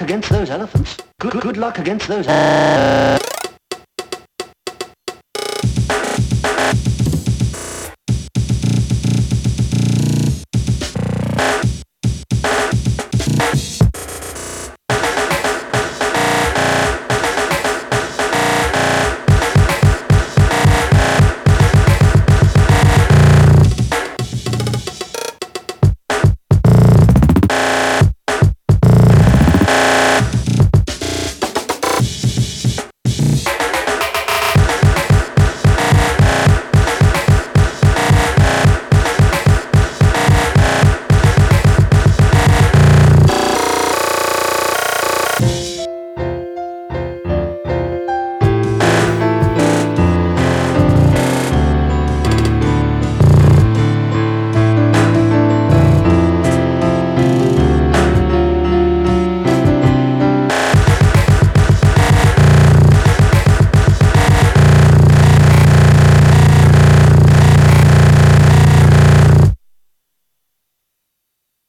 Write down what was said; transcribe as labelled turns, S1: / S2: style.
S1: luck against those elephants. Good, good luck against those. you